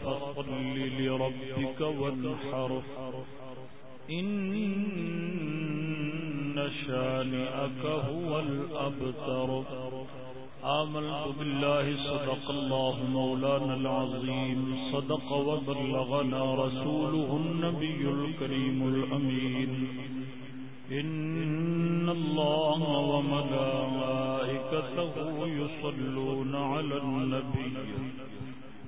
فصل لربك وانحر. إن شانئك هو الأبتر. آمنت بالله، صدق الله مولانا العظيم. صدق وبلغنا رسوله النبي الكريم الأمين. إن الله وملائكته يصلون على النبي.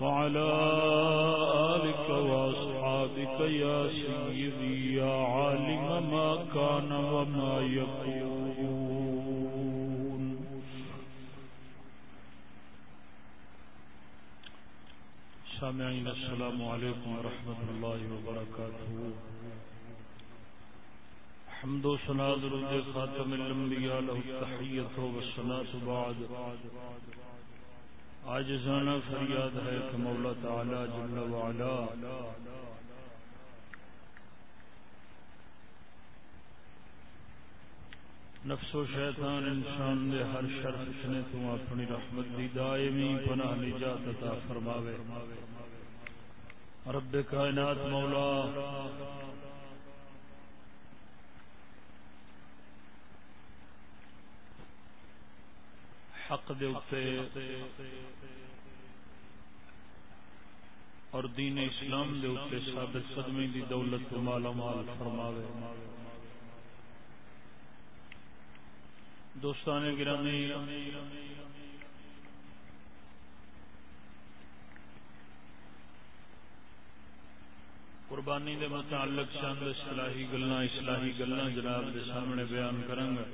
وعلى آلك وأصحابك يا سيدي، يا عالم ما كان وما يكون. سامعين، السلام عليكم ورحمة الله وبركاته. حمد و سنا درود خاتم الانبیاء له التحیت و الصلاۃ بعد. آج عاجزانہ فریاد ہے کہ مولا تعالی جل و علا نفس و شیطان انسان دے ہر شر فتنے تو اپنی رحمت دی دائمی پناہ نجات عطا فرماوے۔ رب کائنات مولا حق دے اتے اور دین اسلام دے اتے ثابت قدمی دی دولت کو مالا مال فرماوے۔ دوستان گرامی قربانی دے متعلق چند اصلاحی گلاں اصلاحی گلاں جناب دے سامنے بیان کروں گا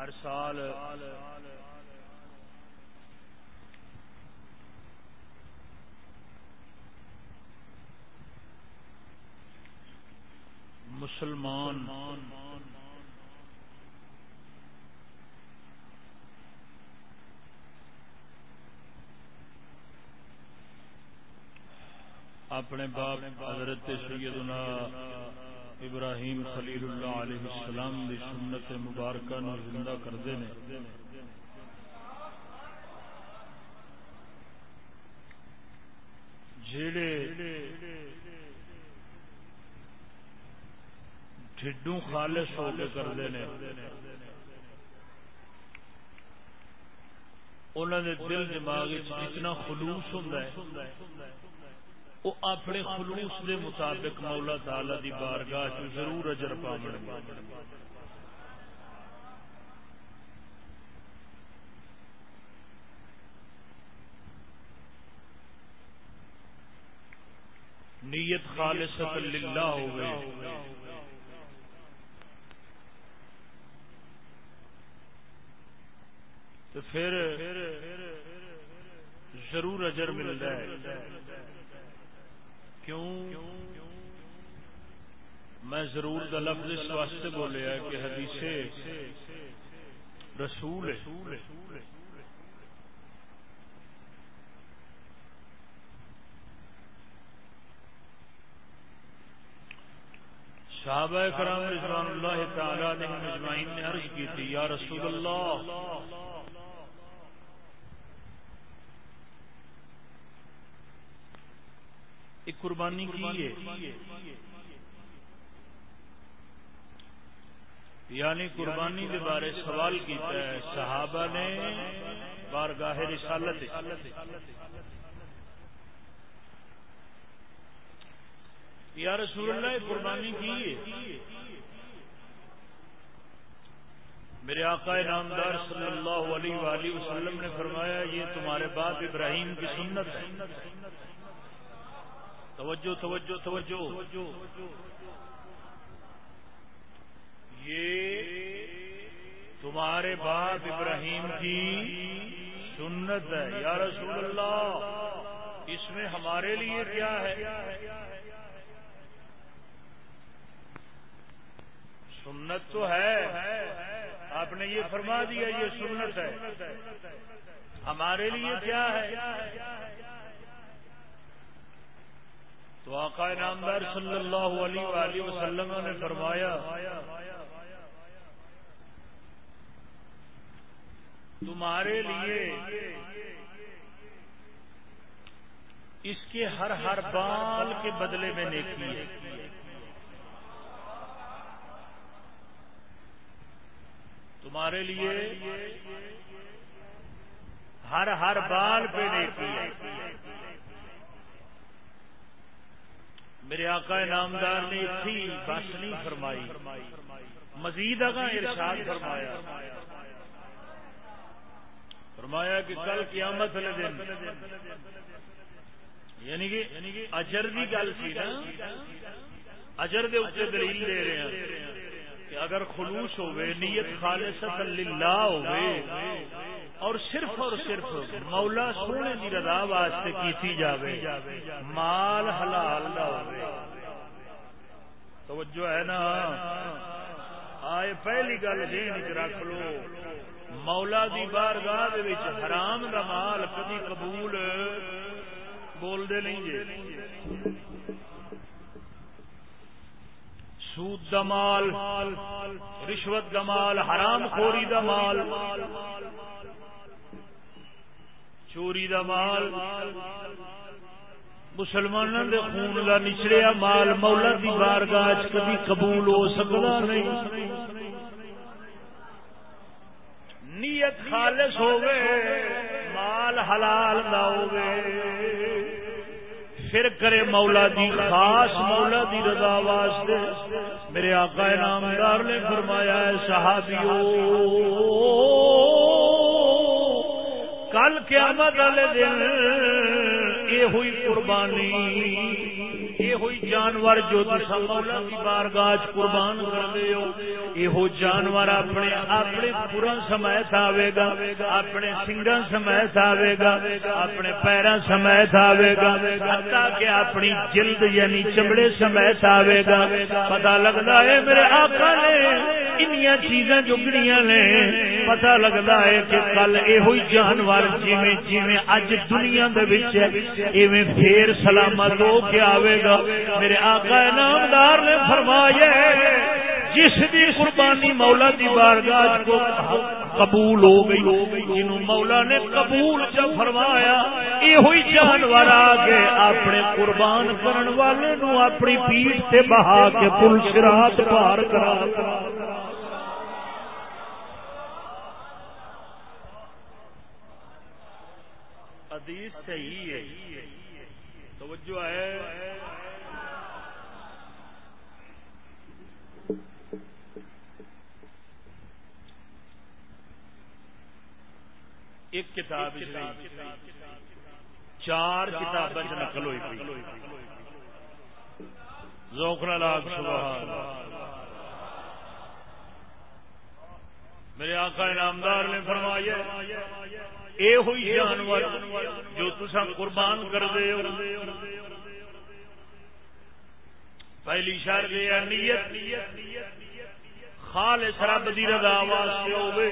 ہر سال مسلمان۔ اپنے باپ حضرت سیدنا ابراہیم خلیل اللہ علیہ السلام دی سنت مبارکہ نو زندہ کردے نے۔ جیڑے ڈھڈوں خالص ہو کے کردے نے انہوں نے دل دماغ اتنا خلوص ہوتا ہے، وہ اپنے خلوص دے مطابق مولا تعالی دی بارگاہ چ ضرور اجر پاون نیت خالص للہ ہوئے تو پھر ضرور اجر ملتا ہے۔ کیوں؟ میں ضرور دا لفظ اس واسطے بولیا کہ حدیث رسول صحابہ کرام رضوان اللہ تعالی نے مجمعین نے عرض کی تھی، یا رسول اللہ ایک قربانی کی ہے۔ یعنی قربانی کے بارے سوال کیتا ہے۔ صحابہ نے بارگاہ رسالت یا رسول اللہ قربانی کی میرے آقا نامدار صلی اللہ علیہ وآلہ وسلم نے فرمایا، یہ تمہارے باپ ابراہیم کی سنت ہے۔ توجہ توجہ توجہ۔ یہ تمہارے باپ ابراہیم کی سنت ہے۔ یا رسول اللہ، اس میں ہمارے لیے کیا ہے؟ سنت تو ہے۔ آپ نے یہ فرما دیا، یہ سنت ہے۔ ہمارے لیے کیا ہے؟ تو آقا نامدار صلی اللہ علیہ وآلہ وسلم نے فرمایا، تمہارے لیے اس کے ہر ہر بال کے بدلے میں نیکی ہے۔ تمہارے لیے ہر ہر بال پہ نیکی ہے۔ میرے آقا نامدار نے اتنی بس نہیں فرمائی۔ مزید اگا ارشاد فرمایا۔ فرمایا کہ کل قیامت والے دن یعنی کہ اجر کی گل سی نا، اجر دے اتنے دلیل دے رہے ہیں کہ اگر خلوص ہوئے، نیت خالصت للہ ہوئے اور صرف اور صرف مولا سونے کی رضا واسطے کیتی جاوے، مال حلال نہ توجہ ہے نا؟ آئے پہلی گل ذہن رکھ لو۔ مولا دی بارگاہ وچ حرام دا مال کبھی قبول بول دے نہیں جے۔ سود دمال رشوت دمال حرام خوری دمال چوری دمال مسلمانوں دے خون کا نچڑیا مال، مولا دی بارگاہ کبھی قبول ہو سکتا نہیں۔ نیت خالص ہوگے مال حلال نہ ہوگے پھر کرے مولا دی خاص، مولا دی رضا واسطے۔ میرے آقا نامدار نے فرمایا ہے، صحابیو کل قیامت والے دن یہ ہوئی قربانی۔ یہ ہوئی جانور جو تسا مولا کی بارگاہ قربان کر دے ہو یہ جانور اپنے اپنے پورا سمیت آئے گا، اپنے سنگا سمیت آئے گا، اپنے پیرا سمیت آئے گا کہ اپنی جلد یعنی چمڑے سمیت آئے گا۔ پتا لگتا ہے میرے آقا نے انیاں چیزاں جگڑیاں نے پتا لگتا ہے کہ کل یہ جانور جی جی اج دنیا دے ہے ایویں پھر سلامت ہو کے آئے گا۔ میرے آقا نامدار نے فرمایا جس دی قربانی مولا دی بارگاہ کو قبول ہو گئی، جنہوں مولا نے قبول جب فرمایا یہ ہوئی جانور آ کے اپنے قربان کرن والے نو اپنی پیٹ سے بہا کے پل شرات پار کرا حدیث صحیح ہے۔ توجہ ہے۔ ایک کتاب چار کتاب نقل ہوئی ذوقنا لاگ سبحان میرے آقا انعامدار نے فرمایا اے ہوئی جانور جو تسا قربان کر دے پہلی شرط یہ نیت۔ خالص رب دی رضا واسطے ہوے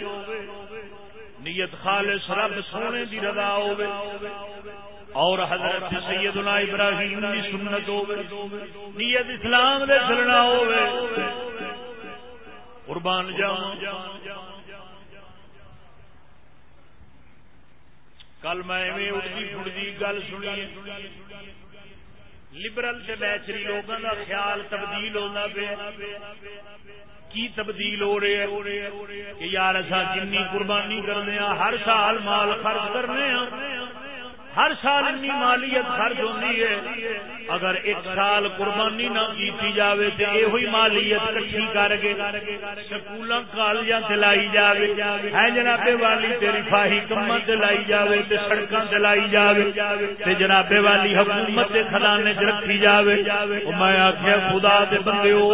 نیت خالص رب سونے دی رضا ہوے اور حضرت سیدنا ابراہیم دی سنت ہوے نیت اسلام دے چلنا ہوے قربان جاواں کل میں اٹھتی پھٹتی گل سنی لبرل سے بیچری لوگوں کا خیال تبدیل ہونا پیا۔ کی تبدیل ہو رہے ہے کہ یار اصا جن قربانی کرنے ہر سال مال خرچ کرنے ہاں۔ ہر سال انی مالیت خرچ ہوتی ہے۔ اگر ایک سال قربانی نہ کیتی جاوے تے اے ہوئی مالیت کٹھی کر کے سکولاں کالجاں تے لائی جاوے۔ ہے جناب والی تے رفاہی کماں تے لائی جاوے تے سڑکاں تے لائی جاوے۔ تے جناب والی حکومت دے خزانے وچ رکھی جاوے۔ او میں آکھیا خدا دے بندیو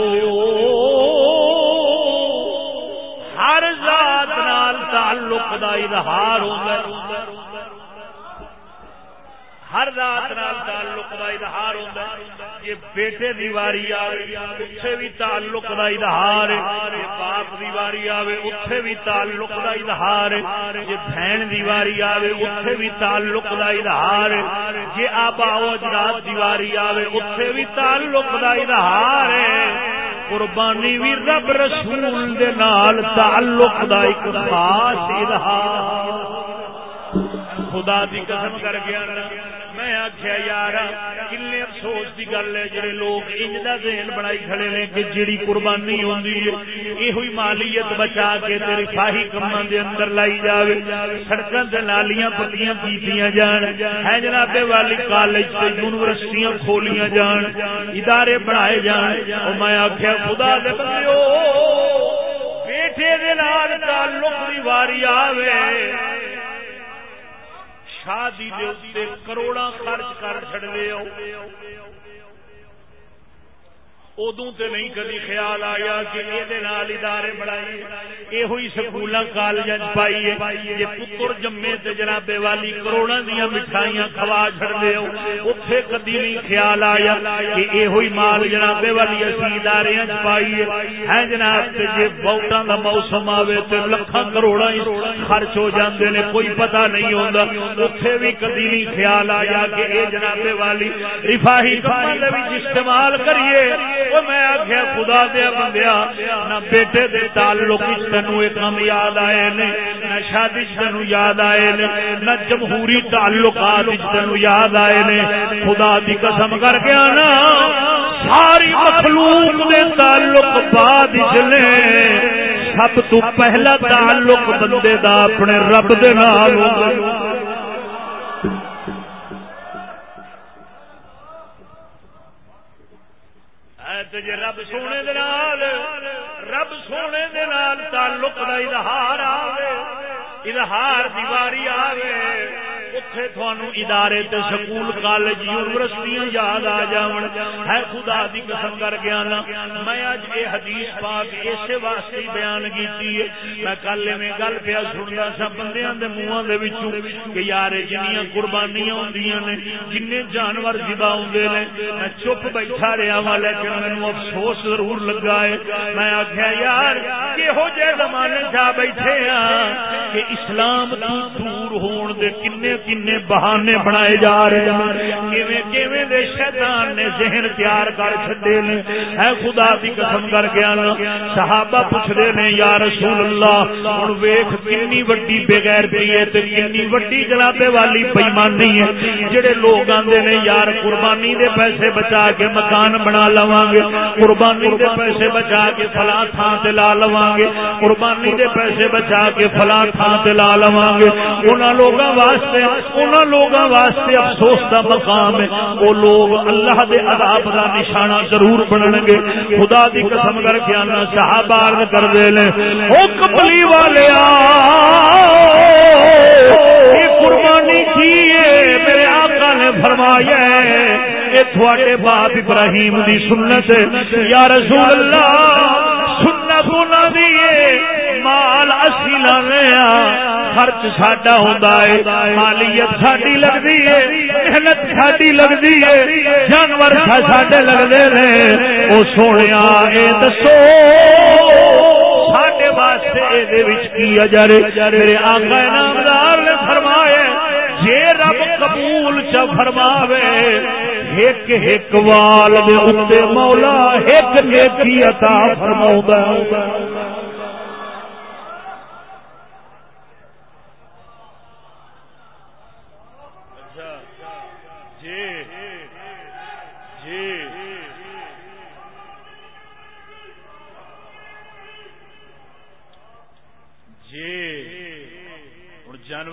ہر ذات نال تعلق دا اظہار ہوندا ہے۔ ہر رات نال تعلق کا اظہار ہوتا ہے یہ بیٹے دی واری آوے اتنے بھی تعلق کا اظہار ہے یہ باپ دی واری آوے اتنے بھی تعلق کا اظہار ہے۔ یہ بہن دی واری آوے اتنے بھی تعلق کا اظہار ہے۔ یہ آبا و اجداد دی واری آوے اتنے بھی تعلق کا اظہار ہے۔ قربانی بھی رب رسول دے نال تعلق دا ایک خاص اظہار۔ خدا دی قسم کر گیا میں آخیا یار کلے افسوس کی گل ہے، جڑے لوگ انج کا ذہن بنائی کھڑے نے کہ جڑی قربانی ہوندی ہے یہ مالیت بچا کے تیری فاہی کما دے اندر لائی جاوے۔ سڑکاں تے نالیاں پکیاں کیتیاں جان۔ ہے جناب والی کالج تے یونیورسٹیاں کھولیاں جان۔ ادارے بنائے جان۔ او میں آکھیا، خدا دے بندیو بیٹھے دے نال تعلق دی واری آوے۔ شادی دے کروڑا خرچ کر چڑ لے ادو تے نہیں کدی خیال آیا کہ یہ ادارے بڑھائی یہ سکول کالج پائیے۔ یہ پتر جمے تے جناب والی کروڑا دیا مٹھائیاں کھوا چڑ دے اتے کدی نہیں خیال آیا کہ یہ مال جناب والی اسی ادارے پائیے۔ ہے جناب جی بہتوں کا موسم آئے تو لکھان کروڑا خرچ ہو جاندے نے، کوئی پتہ نہیں ہوتا اتے بھی کدی نہیں خیال آیا کہ یہ جناب والی رفاہی استعمال کریے۔ میں آخیا خدا دیا بندیا، نہ بیٹے دے تعلق تینو کم یاد آئے نے، نہ شادی تینو یاد آئے نے، نہ جمہوری تعلقات تینو یاد آئے نے۔ خدا دی قسم کر کے آنا، ساری مخلوق دے تعلق بعد چلے سب تو پہلا تعلق بندے دا، اپنے رب دے نال۔ جی رب سونے دال رب سونے دال تعلق کا اظہار آئے اظہار دیواری گئے اتے تھانو ادارے تے سکول کالج یونیورسٹیاں یاد آ جاون ہے خدا دی قسم کر گیا نا میں اج اے حدیث پاک اسے واسطے بیان کیتی ہے میں کل میں گل پیا سندا سا بندیاں دے منہاں دے وچوں کہ یار جنیاں قربانیاں ہوندیاں نے جننے جانور ذبح ہوندے نے میں چپ بیٹھا رہیا وا لیکن مینوں افسوس ضرور لگا ہے میں آکھیا یار کہو جے زمانے جا بیٹھے ہاں کہ اسلام تو دور ہون دے کنے کنے بہانے بنائے جا رہے ہیں۔ کیویں دے شیطان نے ذہن تیار کر چڈے نے۔ اے خدا دی قسم کر کے آنا۔ صحابہ پوچھتے نے، یا رسول اللہ ہوں ویخ کنی وڈی بغیر پی ہے تے کنی وڈی جنابے والی بےمانی ہے۔ جڑے لوگ آتے نے، یار قربانی دے پیسے بچا کے مکان بنا لوا گے۔ قربانی دے پیسے بچا کے فلاں تھان سے لا لوا گے۔ قربانی دے پیسے بچا کے فلاں تھان سے لا لوا گے۔ انہوں لوگوں واسطے ان لوگوں واسطے افسوس کا مقام ہے۔ وہ لوگ اللہ دے عذاب کا نشانہ ضرور بنن گے خدا دی قسم کر کے آنا صحابہ عرض کر دے لے او کملی والے قربانی کی میرے آقا نے فرمایا یہ تھوڑے باپ ابراہیم دی سنت یا رسول اللہ، سنت انہوں دی مال اسی لانے خرچ ساڈا ہوندا ہے مالیت ساڈی لگدی ہے محنت ساڈی لگدی ہے جانور ساڈے لگدے نے او سونیا اے دسو ساڈے واسطے اے وچ کی اجر میرے آقا انعامدار نے فرمایا جے رب قبول چ فرماوے ایک ایک وال دے اوتے مولا ایک نیکی عطا فرماوندا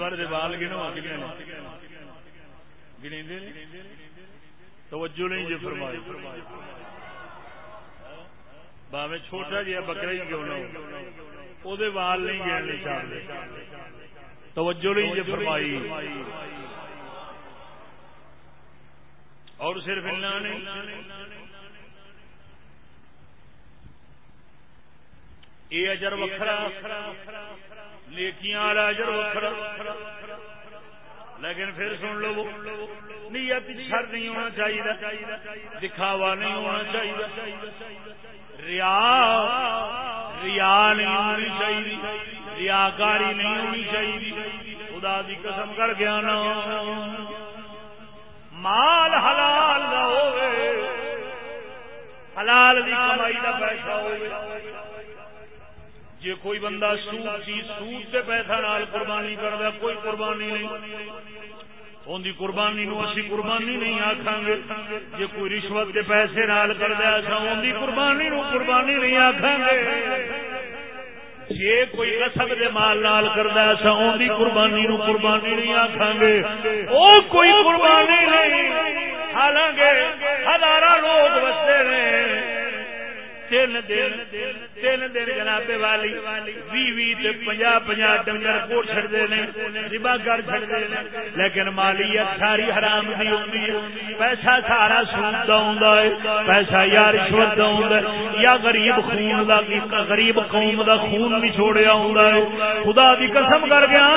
جانور دے بال گنو گنی توجہ نہیں جی فرمائی۔ باوے چھوٹا جہا بکرا ہی کیوں نہ وہ وال نہیں گننے چاہتے توجہ نہیں جی فرمائی۔ اور صرف نہیں یہ اجر وکھرا۔ نیکیاں والا اجر وکھرا لیکن پھر سن لو، نیت شر نہیں ہونا چاہیے دکھاوا نہیں ہونا چاہیے ریا ریا نہیں ہونی چاہیے ریا کاری نہیں ہونی چاہیے خدا دی قسم کر گیا نا مال حلال نہ ہوئے۔ حلال دی کمائی کا پیسہ ہوئے۔ جی کوئی بندہ سود سی سود سے پیسہ نال قربانی کرتا کوئی قربانی نہیں۔ ان کی قربانی نو اسی قربانی نہیں آخان گے۔ جی کوئی رشوت کے پیسے نال کر دیا ان کی قربانی نو قربانی نہیں آخان گے۔ جی کوئی کسب کے مال نال کرتا ایسا ان کی قربانی نو قربانی نہیں آخان گے۔ وہ کوئی قربانی نہیں۔ حالانکہ ہزار لوگ بستے رہے تین دن تین دن جناب والی، بھی بھی پنجا پنجا ڈنگر کو چڑتے ہیں، ربا کر چڑتے ہیں، لیکن مالیت ساری حرام دی ہوتی ہے۔ پیسہ سارا سود دا ہے، پیسہ یا رشوت دا یا غریب خون دا غریب قوم دا خون بھی چھوڑیا ہے۔ خدا دی قسم کر گیا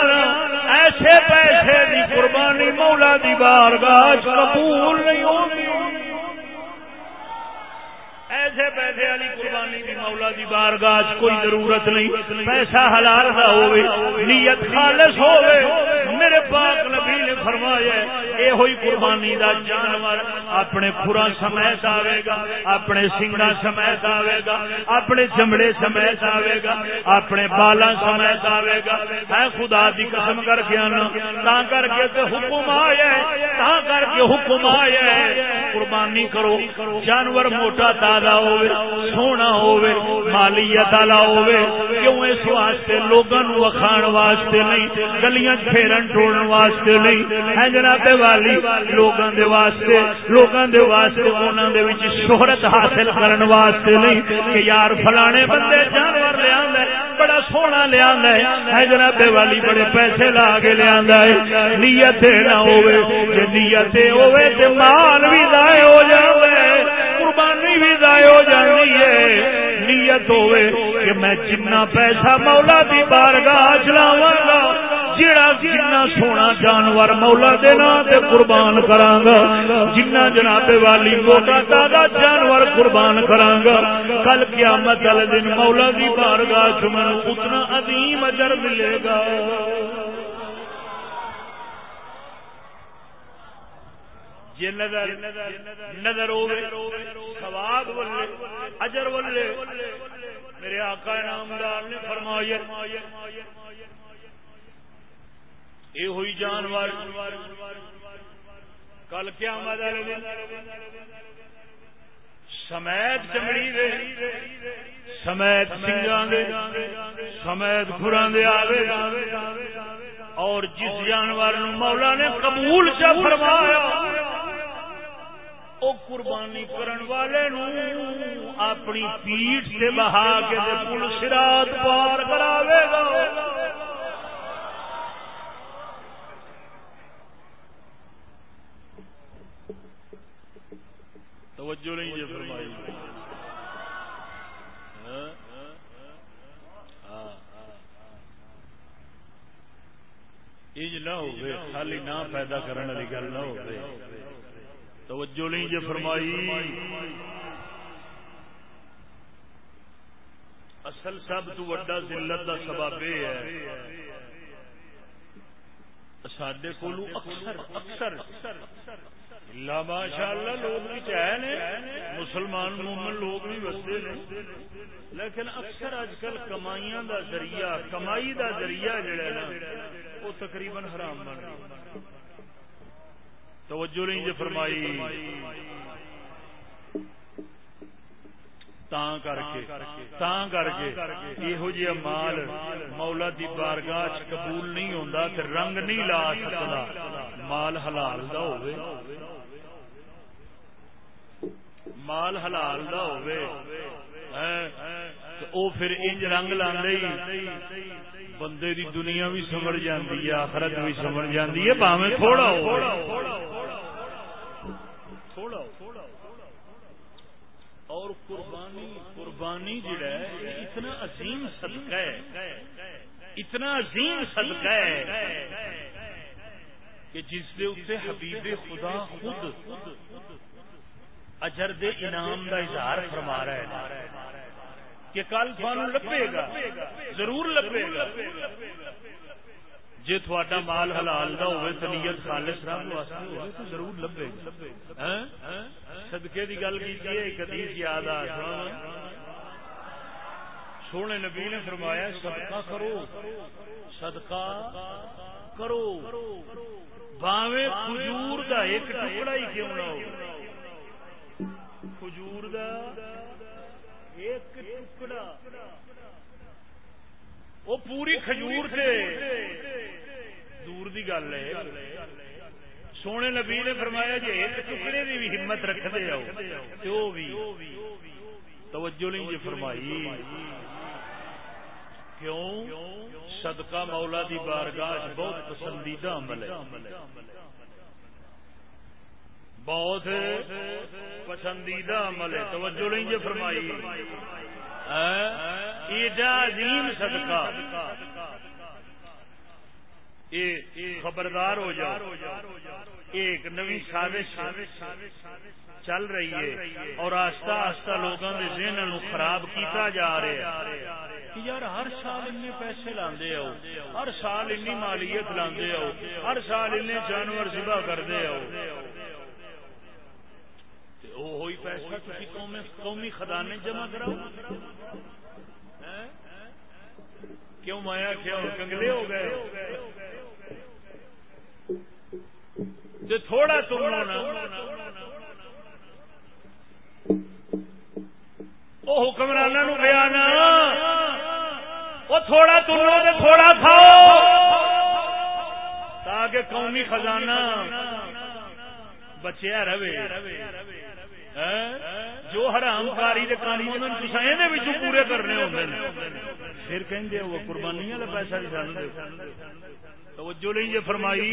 ایسے پیسے دی قربانی مولا دی بارگاہ قبول نہیں ہوتی۔ ایسے پیسے والی قربانی کی مولا دی بارگاہ کوئی ضرورت نہیں۔ پیسہ حلال نہ ہوئے، نیت خالص ہوئے۔ میرے پاک نبی نے فرمایا اے ہوئی قربانی دا جانور اپنے کھرا سمیت آئے گا، اپنے سنگا سمیت آئے گا، اپنے چمڑے سمیت آئے گا، اپنے بالا سمیت آئے گا۔ اے خدا دی قسم کر کے آنا تا کر کے تے حکم آیا تا کر کے حکم آیا قربانی کرو، جانور موٹا تازہ ہوئے سونا ہوئے مالیت والا ہوئے کیوں اس واسطے لوگوں وکھان واسطے نہیں گلیاں پھیرن ٹوڑن واسطے نہیں ہے جناب والی لوگوں دے واسطے لوگوں دے واسطے انہوں دے وچ شہرت حاصل کرن واسطے نہیں کہ یار فلانے بندے جانور لے آندا بڑا سونا لے آندا ہے جناب والی بڑے پیسے لا کے لے آندا ہے نیت نہ ہوئے جے نیت ہوئے تے مال بھی ضائع ہو جاوے ہو جانی ہے۔ نیت ہوئے کہ میں جنا پیسہ مولا دی بارگاہ چلاواں گا جڑا جنا سونا جانور مولا دے نا تے قربان کراں گا جنا جناب والی موٹا تازہ جانور قربان کراں گا کل قیامت والے دن مولا دی بارگاہ چ اتنا عظیم اجر ملے گا۔ جی نظر نظر ثواب سواد اجر ولے میرے آقا نامدار نے فرمایا، یہ ہوئی جانور۔ کل کیا سمیت چمڑی دے، سمیت سنگا دے، سمیت خورا دے آوے۔ اور جس جانور مولا نے قبول چا فرمایا، او قربانی کرن والے نو اپنی پیٹ سے بہا کے پل سرات پار کراوے گا۔ توجہ نہیں یہ فرمائی۔ خالی نہ پیدا کرنے والی گل نہ ہو توجہ نہیں جی فرمائی۔ اصل سب تو وڈا ذلت کا سبب یہ ہے۔ سڈے کو اکثر اکثر ماشاء اللہ لوگ بھی چاہے نے۔ مسلمان مومن لوگ بھی بستے نے۔ لیکن اکثر اج کل کمائیاں دا ذریعہ کمائی دا ذریعہ جڑا نا وہ تقریباً حرام بن گیا توجہ نہیں جی فرمائی۔ کر کے یہو جہ مال مولا دی بارگاہ چ قبول نہیں ہوتا رنگ نہیں لا سکتا مال حلال دا ہوئے مال حلال دا ہوئے ہاں، او پھر انج رنگ لاندے بندے دی دنیا بھی سمجھ جاندی ہے، آخرت بھی سمجھ جاندی ہے باویں تھوڑا ہو۔ تھوڑا اور قربانی قربانی جڑا ہے، اتنا عظیم صدقہ ہے۔ اتنا عظیم صدقہ ہے کہ جس دے اتنے حبیب خدا خود اجر دے انعام دا اظہار فرما رہا ہے۔ کہ کل تھانوں لبے گا، ضرور لبے گا۔ جی تھوڑا مال حلال دا ہوئے تو خالص رب واسطے ہوئے تو ضرور لبے گا۔ ہاں؟ صدقے دی گل کی ایک حدیث یاد آ سونے نبی نے فرمایا، صدقہ کرو صدقہ کرو۔ باویں کھجور دا ایک ٹکڑا ہی کیوں نہ ہو؟ کھجور دا ایک ٹکڑا۔ وہ پوری کھجور سے دور دی گل ہے۔ سونے نبی نے فرمایا جی ایک ٹکڑے کی بھی ہمت رکھتے آؤ بھی۔ توجہ نہیں جی فرمائی۔ کیوں؟ صدقہ مولا دی بارگاہ بہت پسندیدہ عمل ہے۔ بہت پسندیدہ عمل ہے. توجہ نہیں جو فرمائی. ایڈا عظیم صدقہ. خبردار ہو جاؤ. ایک نوی سازش چل رہی ہے اور آہستہ آہستہ لوگوں کے ذہن خراب کیتا جا رہا ہے. یار ہر سال ان پیسے لاندے آؤ. ہر سال این مالیت لاندے آؤ. ہر سال ان جانور ذبح کرتے آؤ. وہی پیسہ کسی قومی خزانے جمع کراؤ۔ کیوں مایا کیا کنگلے ہو گئے؟ جو تھوڑا تم وہ حکمران گیا نا۔ وہ تھوڑا تم لو تھوڑا کھاؤ۔ تاکہ قومی خزانہ بچیا رہے۔ جو حرام کاری قانون پورے کرنے ہوتے پھر کہ وہ قربانی والا پیسہ بھی سان توجہ نہیں یہ فرمائی۔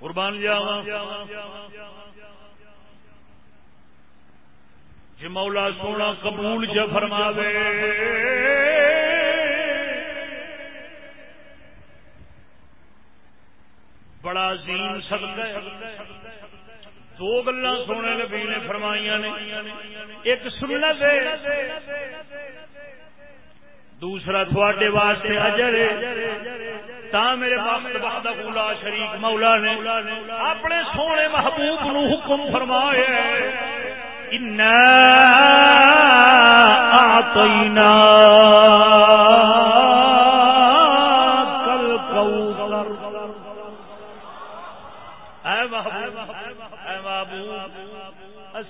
قربان جاوا جی مولا سونا قبول ج فرماوے۔ بڑا عظیم صدقہ ہے۔ دو گلا سونے نبی نے فرمائیاں نے۔ ایک سنت ہے۔ دوسرا تھوڑے واسطے اجر تا میرے وقت وقت بولا شریک مولا نے اپنے سونے محبوب نو حکم فرمایا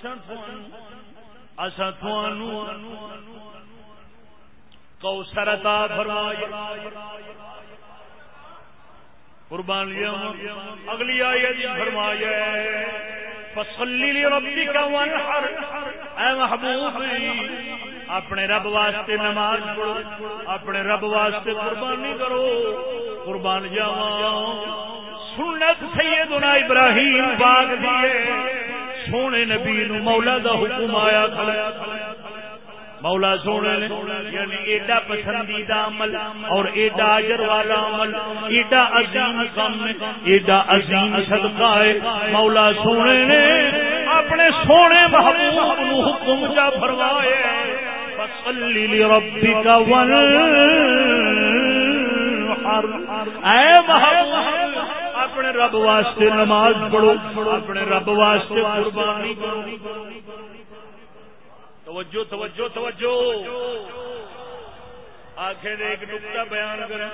ان آتینا کوسرتا فرمائی قربانیاں اگلی آئی فرمایا فصلی ربی کا اے محبوب، اپنے رب واسطے نماز پڑھو، اپنے رب واسطے قربانی کرو۔ قربان جاواں، سنت سیدنا ابراہیم باغ دیے سونے نبی نو مولا دا حکم آیا کھڑا مولا سونے نے یعنی ایڈا پسندیدہ عمل اور ایڈا اجر والا عمل، ایڈا عظیم کام ایڈا عظیم صدقہ ہے۔ مولا سونے نے اپنے سونے محبوب نو حکم جا فرمائے فصلی لربک ون اے محبوب اپنے رب واسطے نماز پڑھو، اپنے رب واسطے قربانی کرو۔ توجہ توجہ توجہ۔ آخر ایک نقطہ بیان کریں۔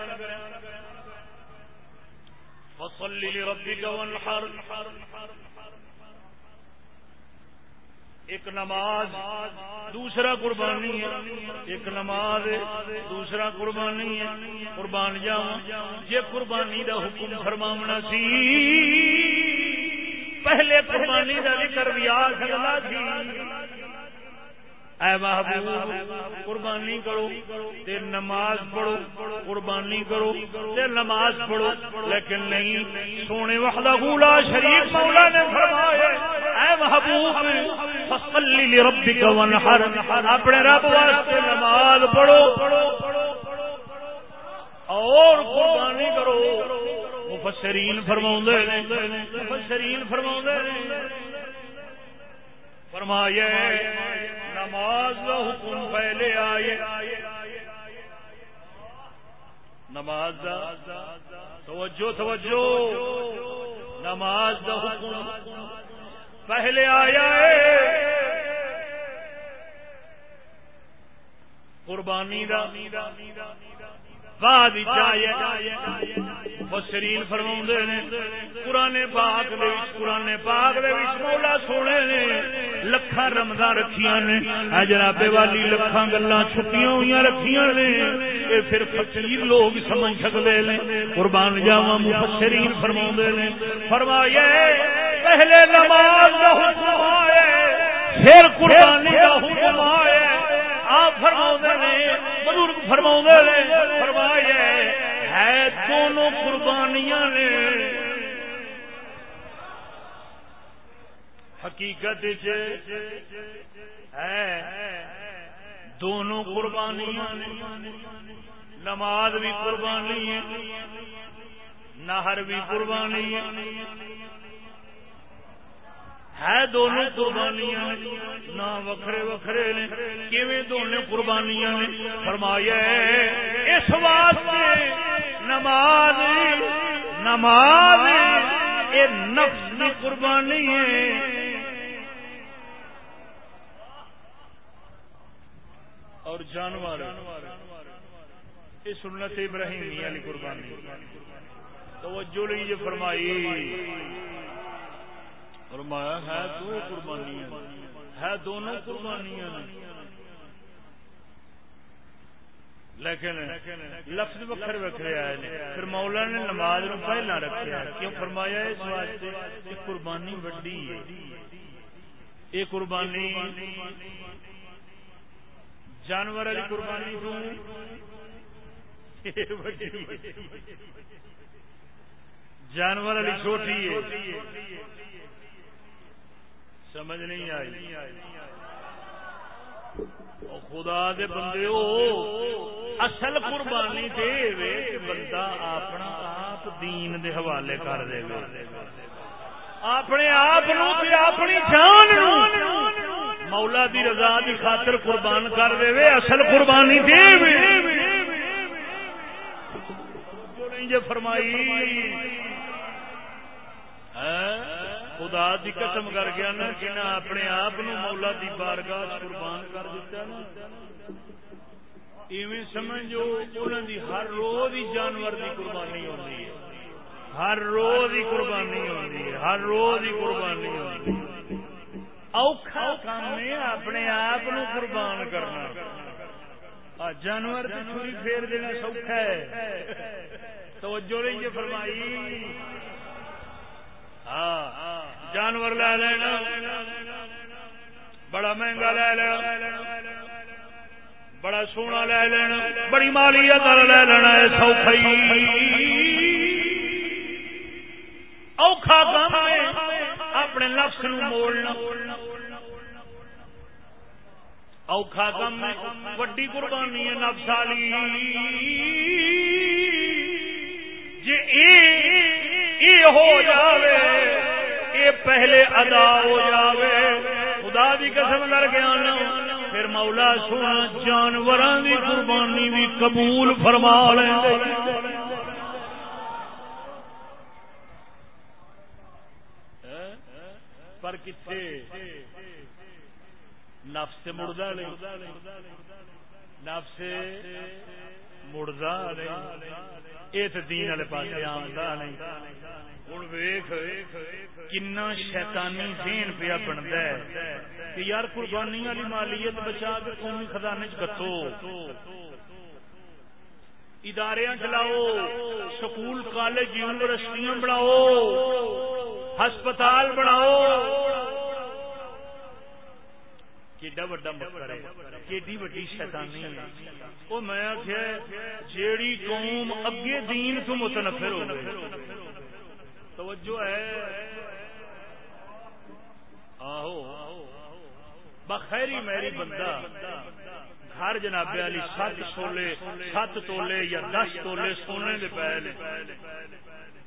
فصل لربك وانحر ایک نماز، دوسرا قربانی ہے۔ ایک نماز، دوسرا قربانی ہے۔ قربان جاؤں یہ قربانی دا حکم فرماونا سی۔ پہلے قربانی دا ذکر بھی آ سکتا سی۔ اے محبوب، قربانی کرو، تے نماز پڑھو، قربانی کرو، تے نماز پڑھو۔ لیکن نہیں، سونے وحدہ لا شریف مولا نے فرمایا اے محبوب فصلی لربک ونحر اپنے رب واسطے نماز پڑھو. اور قربانی کرو. مفسرین فرماؤں دے مفسرین فرماؤں دے فرمایا نماز کا حکم پہلے آئے. نماز دا توجہ توجہ. نماز کا حکم پہلے آیا ہے۔ قربانی دا۔ بعد مفسرین فرما نے پرانے پاک پرانے پاک مولا سونے نے لکھا رمضا رکھیا نے۔ ہاں جنابے والی لکھا گلا چھٹیاں ہوئی رکھیا نے۔ یہ پھر فقیر لوگ سمجھ سکتے ہیں قربان جاوا مفسرین فرما نے۔ فرمایا پہلے نماز کا حکم آئے، پھر قربانی کا حکم آئے۔ آپ فرما نے، بزرگ فرما نے فرمایا ہے دونوں قربانیاں نے۔ حقیقت ہے دونوں قربانیاں نماز بھی قربانی ہے، نہر بھی قربانی ہے۔ ہے دونوں قربانیاں نہ وکھرے وکھرے نے۔ کیویں دونوں قربانیاں نے؟ فرمایا اس واسطے نماز نماز یہ نفس کی قربانی ہے۔ اور جانور، یہ سنت ابراہیمی علی قربانی۔ توجہ لیجیے فرمائی۔ فرمایا، ہے دو قربانیاں ہے دونوں قربانیاں لیکن لفظ وکھر وکھرے آئے نے۔ پھر مولا نے نماز نو پہلا رکھا کیوں فرمایا اس واسطے کہ قربانی وڈی ہے۔ یہ قربانی جانور والی قربانی جانور والی چھوٹی ہے۔ سمجھ نہیں آئی۔ خدا دے بندے اصل قربانی دے بندہ اپنا آپ دین دے حوالے کر دے اپنے آپ اپنی جان مولا دی رضا دی خاطر قربان کر دے اصل قربانی دے فرمائی۔ ہاں؟ خدا دی قسم کر گیا نا کہ اپنے آپ مولا دی بارگاہ قربان کر دیتا نا۔ ایویں سمجھو انہوں دی ہر روز ہی جانور دی قربانی ہوتی ہے۔ ہر روز ہی قربانی ہوتی ہے۔ ہر روز ہی قربانی ہوتی ہے۔ اوکھا کام ہے اپنے آپ قربان کرنا۔ جانور چھری پھیر دینا سوکھا ہے۔ توجہ نہیں فرمائی۔ ہاں جانور لے لینا۔ بڑا مہنگا لے لینا۔ بڑا سونا لے لینا۔ بڑی مالیت لے لینا ہے سوکھائی اوکھا کام اپنے لفظ نو موڑنا اوکھا کم وڈی قربانی ہے نفس والی۔ جی اے ہو جاوے اے پہلے ادا ہو جاوے۔ خدا دی قسم کر گیا نا پھر مولا سونا جانوراں دی قربانی بھی قبول فرما لیں پر کتنے نفس سے مردہ نہیں نفس سے مردہ نہیں یہ دین والے پاس آمدہ نہیں۔ ہوں ویخ کنا شیطانی ذہن پیا بنتا ہے کہ یار قربانی والی مالیت بچا کے قومی خزانے چتو ادارے چلاؤ سکول کالج یونیورسٹیاں بناؤ ہسپتال بناؤ کیڈا وڈا مکر ہے کیڈی وڈی شیطانی ہے او میں آخیا جیڑی قوم اگے دین تو متنفر ہو گئے توجہ ہے۔ آہو۔ بخیری میری بندہ۔ گھر جناب علی سات سولے سات تولے یا دس تولے سونے دے پہلے۔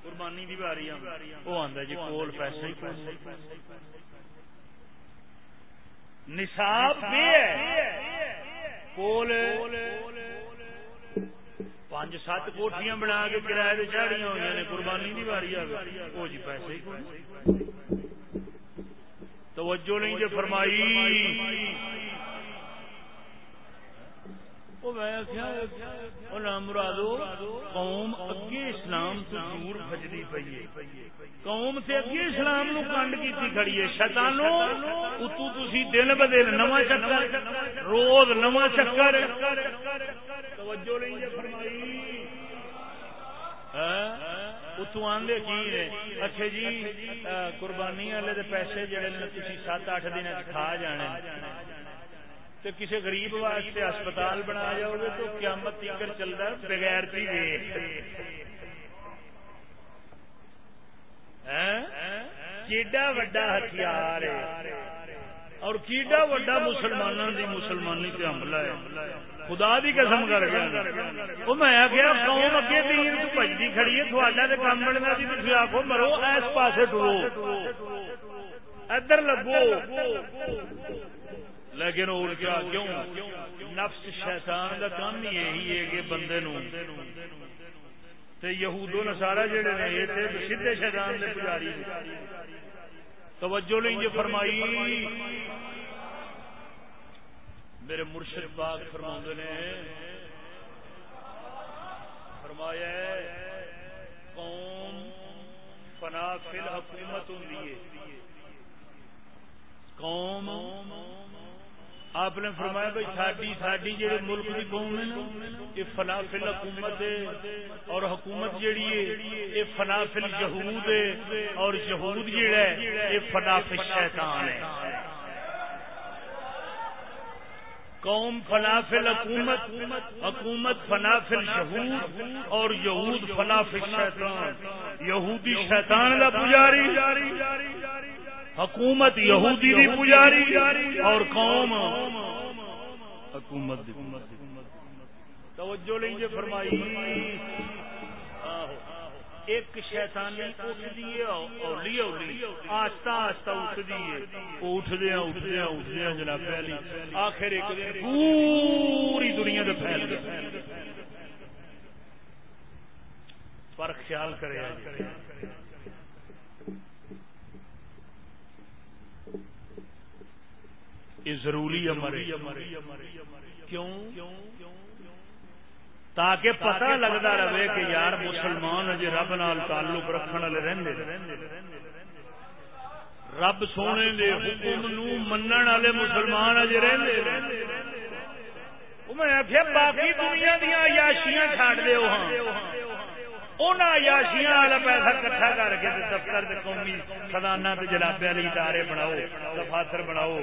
قربانی دی باری وہ آندا جی کول پیسے نصاب کول۔ پانچ سات کوٹیاں بنا کے کرایہ چاڑیاں ہوئی نے قربانی دی باری وہ جی پیسے ہی توجہ نہیں جو فرمائی۔ مرادو، قوم اگے اسلام تو دور بجنی پی قوم سے اگے اسلام نو کنڈ کی کھڑی ہے۔ شیطانو، اتو تسی دن ب دن نواں چکر۔ روز نواں چکر۔ توجہ نہیں فرمائی۔ اتو آدھے کی نے اچھے جی قربانی والے پیسے جڑے تھی سات اٹھ دن کھا جانے تو کسی غریب واسطے ہسپتال بنا جاؤ گے تو قیامت تیکر چلتا بغیر تھی کیڈا وڈا ہتھیار اور کیڈا وڈا مسلمانوں دی مسلمانی تے حملہ ہے خدا دی قسم کر گیا۔ وہ میں آخیا، قوم اگے دین تو بجتی کھڑی ہے، تھوڑا تے کام بننا سی تھی آخو مرو اس پاسے ٹرو۔ ادھر لگو۔ لیکن اور کیا، کیوں؟ نفس شیطان کا کام ہی یہی ہے کہ بندے نو۔ تے یہود و نصارا جڑے نے، یہ تے سیدھے شیطان دے پجاری۔ توجہ لیں یہ فرمائی۔ میرے مرشد پاک فرما نے، فرمایا قوم فنا فل حکومت ہوں قوم، آپ نے فرمایا بھائی ساڈی ساڈی جہی ملک کی قوم ہے یہ فلافل حکومت ہے۔ اور حکومت جیڑی ہے، یہ فلافل یہود ہے۔ اور یہود جیڑا ہے، یہ فلافل شیطان ہے۔ قوم فلافل حکومت حکومت فلافل یہود اور یہود فلافل شیطان۔ یہودی شیطان کا پجاری، حکومت یہودی دی پجاری اور قوم حکومت توجہ لیں فرمائی۔ ایک شیطانی اولی اولی۔ آہستہ آہستہ اٹھتی ہے۔ وہ اٹھدیا اٹھدیا اٹھدیا جناب پہلی۔ آخر ایک دن پوری دنیا سے پھیل گیا پر خیال کرے یہ ضروری ہے۔ کیوں؟ تاکہ پتہ لگتا رہے کہ یار مسلمان اجے رب نال تعلق رکھنے والے رہندے۔ رب سونے دے حکم نو منن والے مسلمان اجے رہندے میں آخیا باقی دنیا دیا عیاشیاں چھاڑ دیو ہاں۔ والا پیسہ کٹھا کر کے دفتر قومی خزانہ جناب ادارے بناؤ، دفاتر بناؤ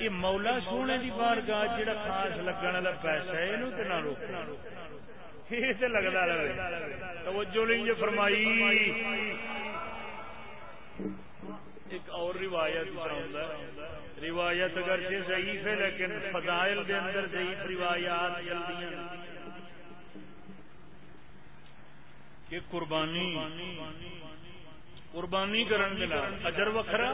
یہ مولا سونے کی بار گاہ جا خاص لگن والا پیسہ ہے یہ نہ روکنا یہ لگتا رہے۔ توجہ نہیں فرمائی۔ ایک اور روایت ہے۔ روایت اگرچہ ضعیف ہے، لیکن فضائل کے اندر ضعیف روایات چلتی کہ قربانی قربانی کرن دے نال اجر وکھرا،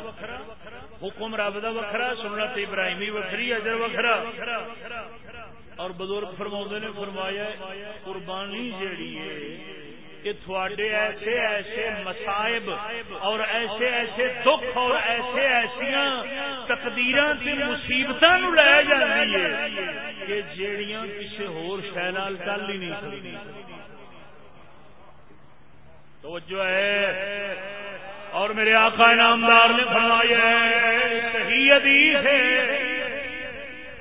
حکم رب دا وکھرا، سنت ابراہیمی وکھری، اجر وکھرا۔ اور بزرگ فرما نے فرمایا قربانی جیڑی ہے کہ تھوڑے ایسے ایسے مسائب اور ایسے ایسے دکھ اور ایسے ایسیا تقدیر مصیبت لے جاتی ہے کہ جیڑیاں کسی ہور شہر چل ہی نہیں سکتی۔ توجہ ہے۔ اور میرے آقا نامدار نے فرمایا صحیح حدیث ہے۔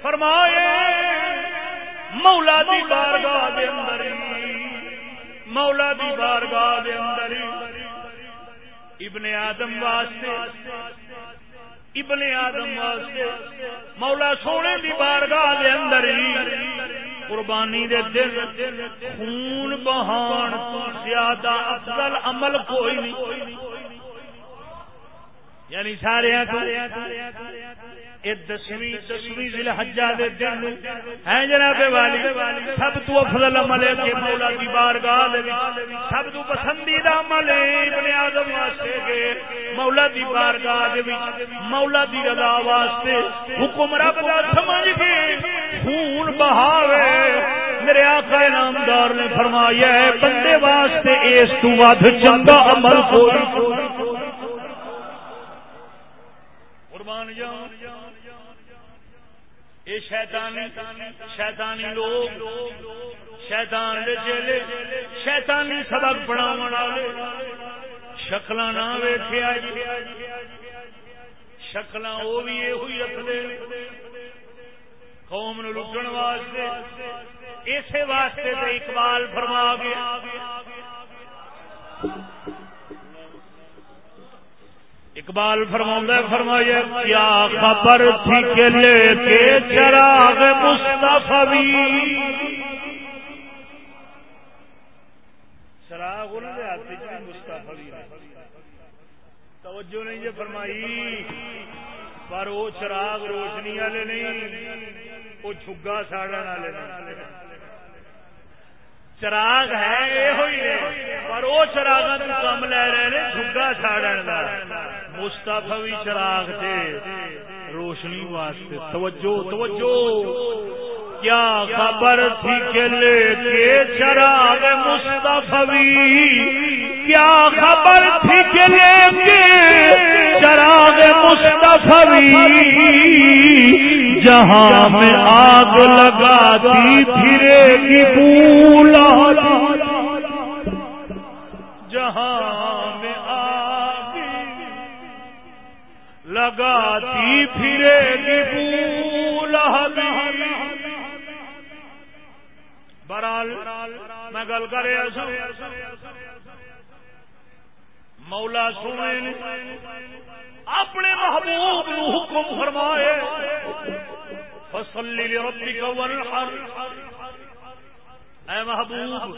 فرمائے مولا دی بارگاہ دے اندر مولا دی بارگاہ دے اندر ابن آدم واسطے، ابن آدم واسطے مولا سونے دی بارگاہ دے اندر قربانی دے دل خون بہان زیادہ افضل عمل کوئی نہیں۔ یعنی سارے دسویں دسویں ضلع حجا دے دن ہے جناب والی؟ سب تو افضل عمل ہے کہ مولا دی بارگاہ دے سب تو پسندیدہ عمل ہے ابن آدم واسطے کے مولا دی بارگاہ دے مولا دی رضا واسطے حکم رب دا سمجھ کے خون بہاوے۔ میرے آقا نامدار نے فرمایا ہے بندے واسطے اس تو ود چنگا عمل کوئی قربان جاؤ یہ شیطانی شیطانی لوگ، شیطان دے چیلے شیطانی سبق پڑھاو والے شکل نہ ویخیا شکل وہ بھی یہ ہوئی رکھتے قوم نو لٹن واسطے اسی واسطے تو اقبال فرما گیا۔ اقبال فرما فرمایا کیا خبر تھی کہ لے کے چراغ مستفی چراغ مستفی توجہ نہیں یہ فرمائی، پر وہ چراغ روشنی والے نہیں، وہ چھگا ساڑن والے نہیں چراغ ہے یہ پر وہ چراغ کم لے رہے ہیں چھگا ساڑن کا مستفی چراغ تھے روشنی واسطے۔ توجہ توجہ۔ کیا خبر تھی کہ لے کے چراغ مستفی کیا خبر تھی کہ لے کے چراغ مستفی جہاں میں آگ لگاتی پھرے گل کر مولا سونے اپنے محبوب نو حکم فرمائے۔ فصلی لربک والحر۔ اے محبوب،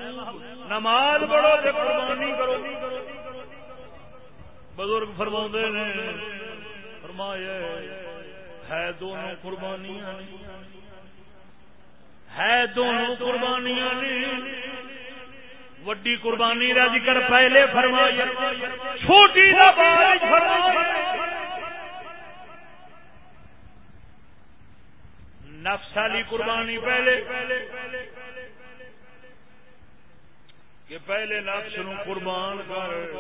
نماز پڑھو تے قربانی کرو۔ بزرگ فرما نے فرمایا ہے دونوں قربانیاں ہے دونوں قربانیاں وڈی قربانی کا ذکر جی پہلے فرمایا چھوٹی نفس والی قربانی پہلے۔ کہ پہلے نفس نو قربان کر،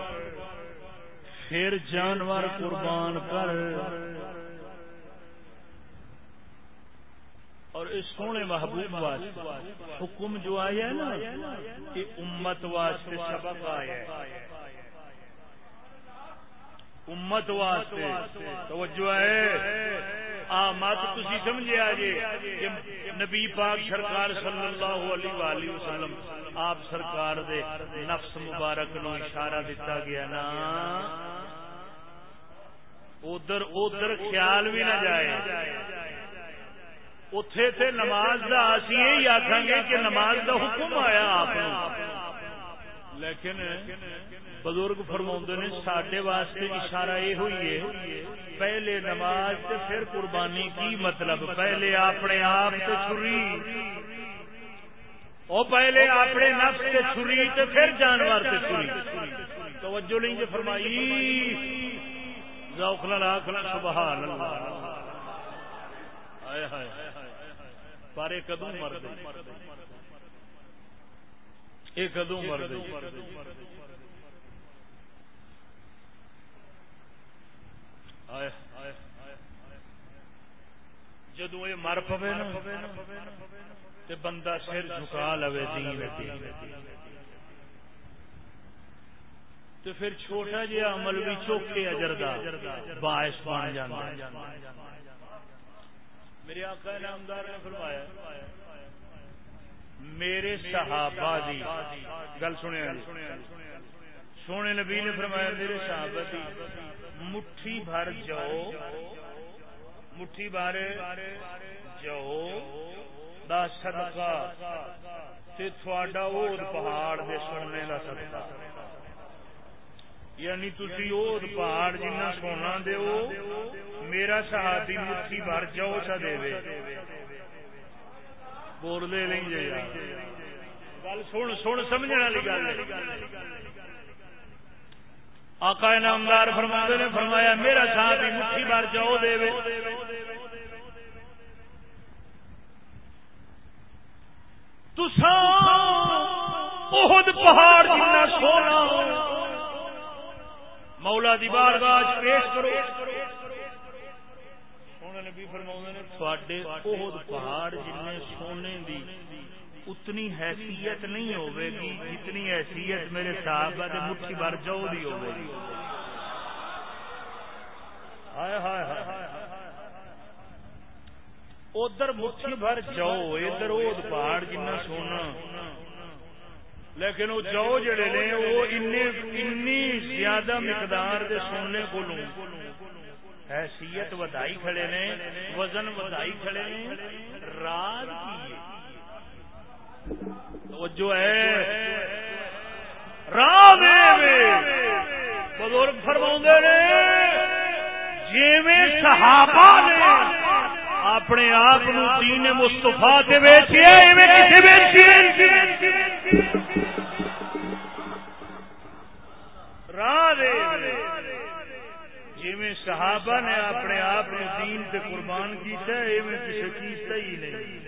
پھر جانور قربان کر۔ اور اس سونے محبوب واسطے حکم جو آیا نا یہ امت واسطے سبق آیا امت واسطے توجہ ہے۔ مت تھی سمجھے آجے نبی پاک سرکار صلی اللہ علیہ وآلہ وسلم آپ سرکار دے نفس مبارک نو اشارہ دیتا گیا نا۔ ادھر ادھر خیال بھی نہ جائے۔ اتے تھے نماز کا اسی یہی آخان گے کہ نماز کا حکم آیا آپ لیکن بزرگ فرما نے سڈے واسطے اشارہ یہ ہوئی ہے پہلے نماز تے پھر قربانی کی مطلب پہلے اپنے آپ سے چھری وہ پہلے اپنے نفس سے چھری تے پھر جانور سے چھری توجہ نہیں جو فرمائی ذوق لاکھنا سبحان اللہ ہائے ہائے پارے کدوں مرد یہ کدو مرد جدو یہ مر پوے نا بندہ سر جھکا لو تو پھر چھوٹا جہا عمل بھی چوکے اجردا باعث بن جانا میرے آقا نامدار نے فرمایا، میرے صحابہ دی، گل سنے سونے نبی نے فرمایا، میرے صحابہ دی، مٹھی بھر جاؤ، مٹھی بھر جاؤ، دا صدقہ، تے تھوڑا اور پہاڑ دے سننے دا صدقہ۔ یعنی تھی اور پہاڑ جنہ سونا دے میرا صحابی مٹھی بھر جاؤ چا دے دے بول دے نہیں جی گل سن سن سمجھنے والی گل آقا نامدار فرما نے فرمایا، میرا صاحب مٹھی بار جاؤ دے بہت پہاڑ جنا سونا مولا دی بارگاہ پیش کرو۔ نبی فرما نے تھوڑے بہت پہاڑ جن سونے دی اتنی حیثیت نہیں ہوے گی جتنی حیثیت میرے صاحب کے مٹھی بھر جاؤ دی ہوے گی ادھر مٹھی بھر جاؤ ادھر وہ پہاڑ جنہ سونا۔ لیکن وہ جو جڑے نے وہ زیادہ مقدار دے سونے کو حیثیت ودائی کھڑے نے، وزن ودائی کھڑے نے رات کی جو ہے۔ بزرگ فرما نے جی صحابہ نے اپنے آپ دین مستفا کے راہ جی صحابہ نے اپنے آپ نے دین سے قربان کیتا ہے ایویں کسی چیز صحیح نہیں۔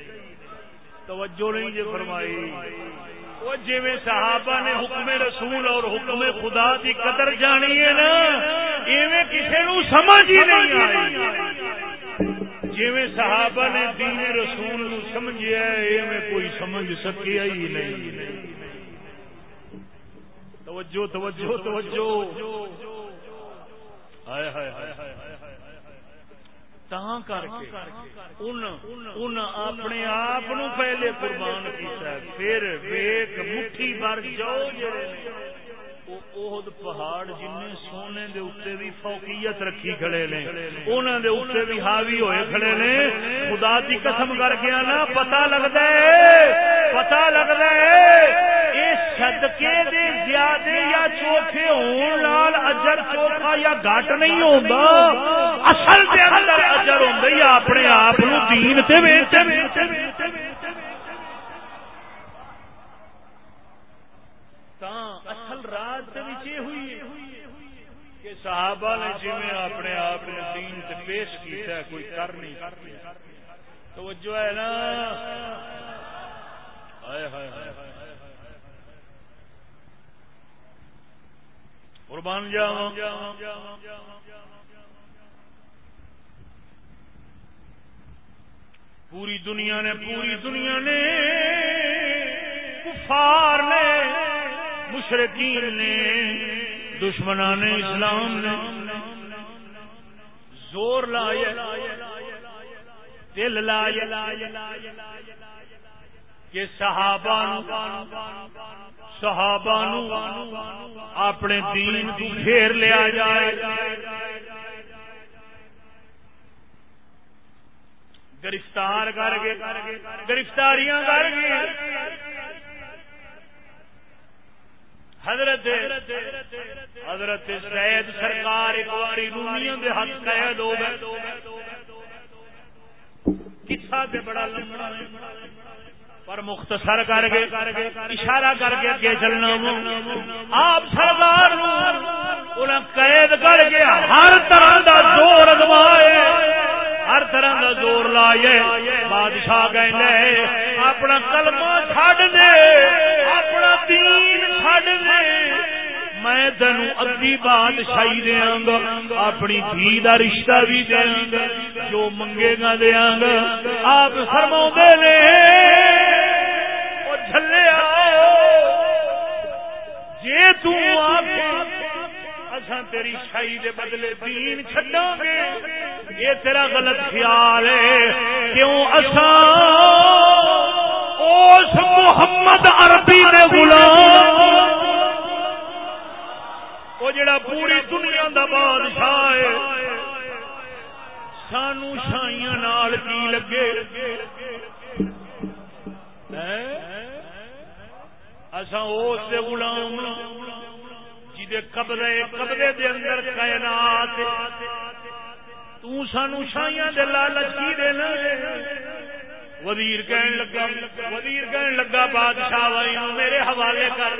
توجہ نہیں جی فرمائی۔ وہ جی صحابہ نے حکم رسول اور حکم خدا کی قدر جانی ہے نا ایویں کسی نو سمجھ ہی نہیں آئی۔ جی صحابہ نے دین رسول نو سمجھیا ایویں کوئی سمجھ سکیا ہی نہیں۔ توجہ توجہ توجہ۔ کر کے اپنے آپ پہلے قربان کیا پھر ویک مٹھی بر جاؤ پہاڑ جن سونے دے اتنے بھی فوقیت رکھی کھڑے نے انہوں دے اتنے بھی حاوی ہوئے کھڑے نے۔ خدا کی قسم کر کے نا پتا لگتا ہے پتا لگتا ہے صدقے دے زیادہ یا چوکھے ہون لال اجر چوکھا یا گھٹ نہیں ہوندا۔ اصل دے اندر اجر ہوندا یا اپنے آپ نو دین تے ویچ تاں اصل رات دے وچ ہوئی کہ صحابہ نے جویں اپنے آپ نے دین تے پیش کیتا ہے کوئی کر نہیں توجہ ہے نا ہائے ہائے ہائے قربان جاؤ پوری دنیا نے پوری دنیا نے کفار نے مشرقین نے، دشمنان نے اسلام نے زور لائے، دل لائے کہ صحابہ صحابہ اپنے دین کو پھیر لیا جائے۔ گرفتار کر کے گرفتاریاں کر کے حضرت حضرت سید سرکار ایک باری رومیاں دے ہاتھ قید ہو گئے۔ قصہ تے بڑا لمبا پر مختصر کر کے اشارہ کر کے اگے چلنا آپ سردار قید کر کے ہر طرح دا زور ادوائے ہر طرح دا زور لائے۔ بادشاہ کہ اپنا کلمہ چھڈ دے، اپنا دین چھڈ دے۔ میں تین ادی بادشاہی دیا گا، اپنی دھی کا رشتہ بھی دیا گا، جو منگے گا دیا گا۔ آپ فرما نے جلیا جی تسان تیری شاہی دے بدلے دین چڈا گے یہ تیرا غلط خیال ہے۔ کیوں اسان اس محمد عربی دے غلام؟ وہ جڑا پوری دنیا دا بادشاہ ہے۔ سانو شائیاں نال کی لگے؟ اصا اس دے غلام ہاں۔ دے قبضے قبضے دے اندر کائنات۔ تو سانو شائیاں دے لالچ کی دینا وزیر کہن لگا، وزیر کہن لگا، بادشاہ میرے حوالے کر۔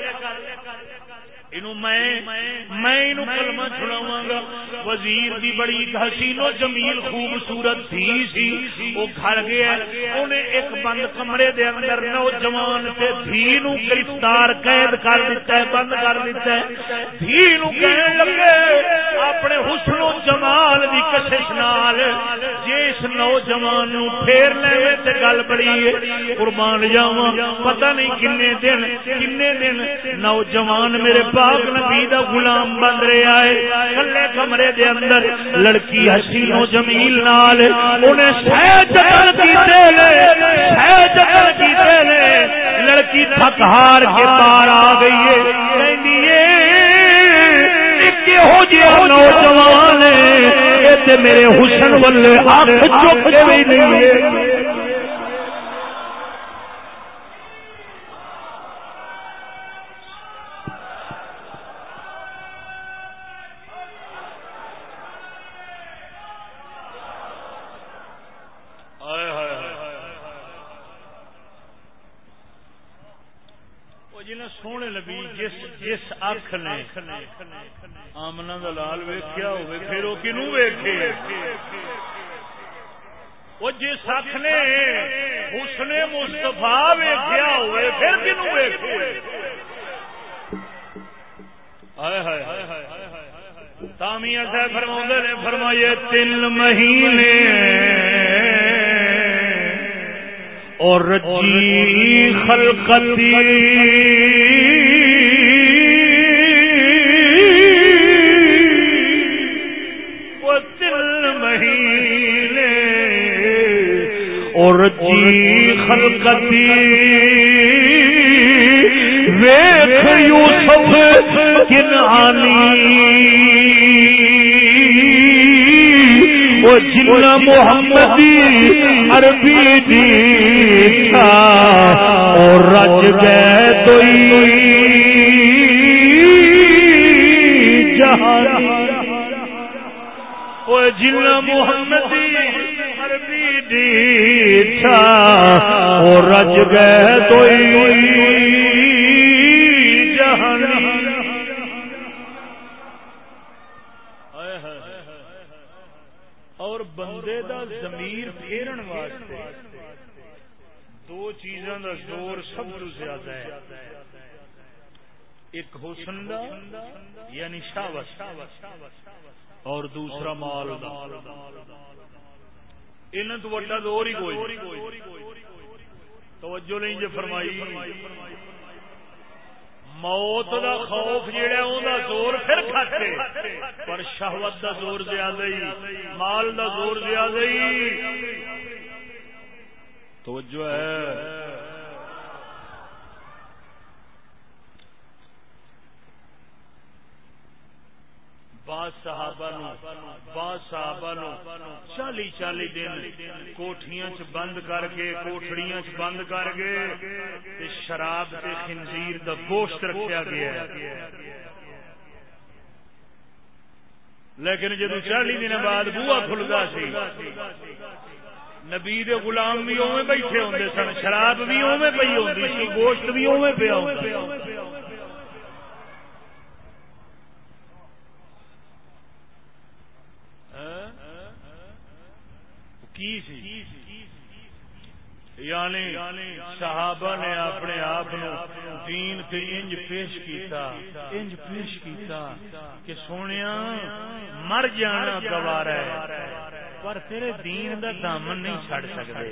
میں کلمہ چھڑاواں گا وزیر دی بڑی حسین و جمیل خوبصورت تھی سی وہ گھر گیا انہیں ایک بند کمرے دے اندر نوجوان سے دھی نو گرفتار قید کر دیتا ہے بند کر دیتا ہے دھی نو کہنے لگے اپنے حسن و جمال دی کشش نال جس نوجوان نو پھیر لے تے گل بڑی ہے قربان جاواں پتہ نہیں کنے دن کنے دن نوجوان میرے پاس پاک نبی دا غلام بن رہا ہے۔ کلے کمرے دے اندر لڑکی حسین و جمیل نال، انہیں سہ چکر کیتے لے سہ چکر کیتے لے۔ لڑکی تھک ہار کے پار آ گئی ہے۔ کہندی ہو جیا نوجوان میرے حسن والے اکھ چپ کے نہیں ہے۔ سونے نبی جس جس اکھ نے آمنا دلال ویخیا ہوئے پھر وہ کنو ویکھے جس اکھ نے حسن مستفا ویخیا ہوئے پھر کنو ویکھے صاحب فرما نے فرمائیے تین مہینے اور جی خلقتی۔ وہ تل مہینے اور جی خلقتی۔ ویخ یوسف کن آنی وہ جنا محمدی عربی دیتا اور رج گئے تو وہ جنا محمدی عربی دیتا اور رج گئے تو چیزوں کا زور سب تو زیادہ ہے۔ ایک حسن دا یعنی شاوت اور دوسرا مال ان تو وڈا دور ہی کوئی توجہ نہیں جو فرمائی۔ موت دا خوف جیڑا اون زور پھر کھاتے پر شہوت دا زور زیادہ ہی، مال دا زور زیادہ ہی۔ توجہ ہے۔ بعض صحابہ نو بعض صحابہ نو چالی چالی دن کوٹھیاں چ بند کر کے کوٹھڑیاں چ بند کر کے تے شراب تے خنزیر دا گوشت رکھیا گیا ہے۔ لیکن جدو چالی دن بعد بوا کھلتا سی نبی دے غلام بھی اوے بیٹھے ہوں سن، شراب بھی اوے پی ہوں گوشت بھی اوے پیا ہوں ہاں؟ یعنی صحابہ نے اپنے آپ دین تے انج پیش کیتا، انج پیش کیتا کہ سونے مر جانا گوارا ہے۔ پر تیرے دین دا دامن نہیں چھڑ سکتے۔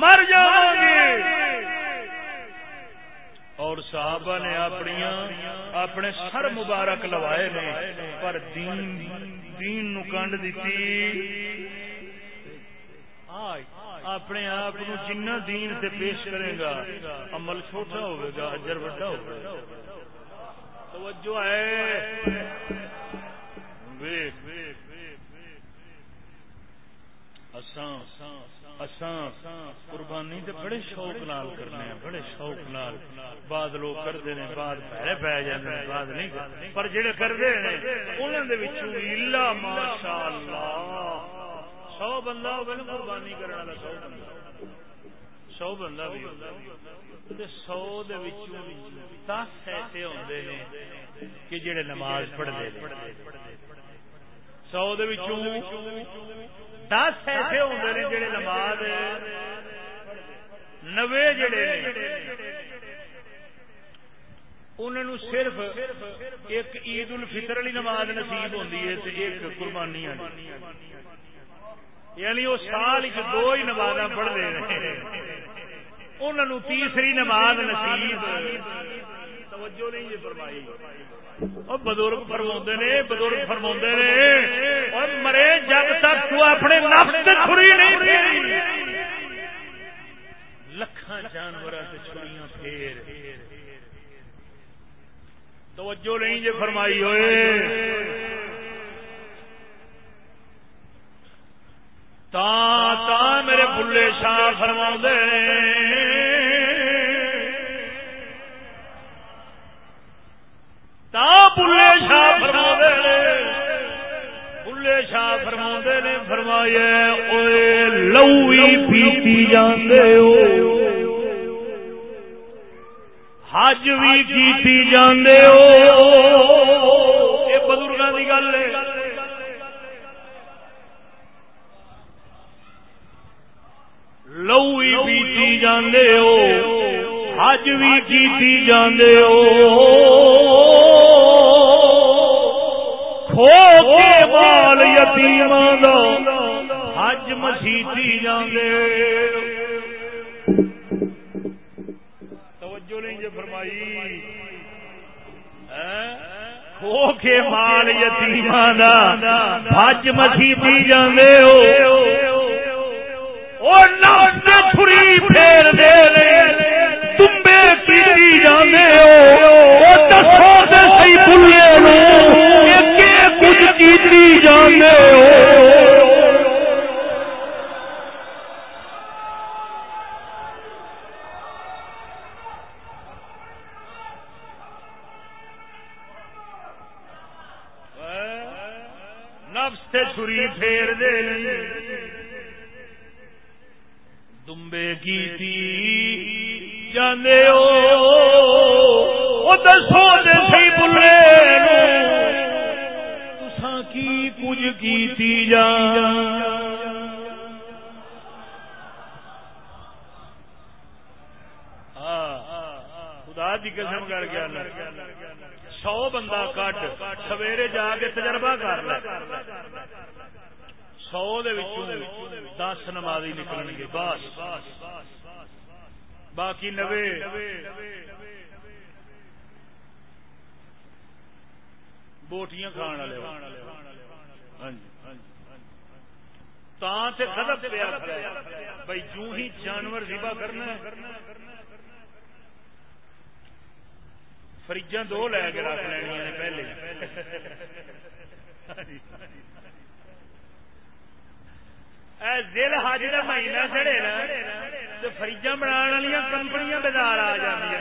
مر جاؤ گے اور صحابہ نے اپنی اپنے سر مبارک لوائے نے پر دین دین نو کنڈ دیتی اپنے آپ جنہ دین سے پیش کرے گا عمل چھوٹا ہوئے گا اجر بڑا ہوگا توجہ ہے۔ قربانی تے بڑے شوق نال کرنے ہیں، بڑے شوق نال۔ بعد لوگ کرتے ہیں بعد پہلے پہ جاتے ہیں بعد نہیں کرتے۔ پر جڑے کرتے ہیں انہوں نے الا ماشاء اللہ سو بندہ ہو نا قربانی کرنے والا، سو بندہ۔ سو بندہ بھی سو دس ایسے ہوتے ہیں کہ جڑے نماز پڑھتے سو دس ایسے ہوتے ہیں جڑے نماز نوے جڑے انہوں صرف ایک عید الفطر والی نماز نصیب ہوتی ہے ایک قربانی یعنی وہ سال دو ہی نماز پڑھتے ہیں۔ انہوں تیسری نماز نصیب۔ توجہ نہیں فرمائی۔ بزرگ فرما نے، بزرگ فرما نے اور مرے جب تک تو اپنے نفس چھری نہیں لکھان جانور چھڑیاں پھیر۔ توجہ نہیں جی فرمائی ہوئے۔ تا تا میرے بلے شاہ فرما تا بلے شاہ فرما بلے شاہ فرما نے فرمایا لو پیتی جانے ہو۔ حج بھی کیتی جانے ہو۔ یہ بزرگوں کی گل ہے۔ لو پیتی جانے ہو۔ حج بھی کیتی جانے ہو۔ بال یتیم حج مسیتی جانے توجہ نہیں جو فرمائی۔ کھو کے مال یتیم حج مسیتی جانے ہو۔ چھری پھیر دے تمبے کی جانے ہو۔ دسو بلے کچھ جانے ہو۔ نفس سے چھری پھیر دے۔ دمبے کی جانے ہو۔ دسو دے سی بلے کی کچھ کی ہاں، خدا کی قسم کر گیا سو بندہ کٹ، سویرے جا کے تجربہ کر لے۔ سو دس نمازی نکل گے، بس۔ باقی نوے۔ بوٹیاں کھان والے ہاں جی، ہاں جی، بھائی جو ہی جانور ذبح کرنا فریجاں دو لے کے رکھ لینی نے پہلے۔ دل حج کا مہینہ چڑے نا تو فریجاں بنا والی کمپنیاں بازار آ جی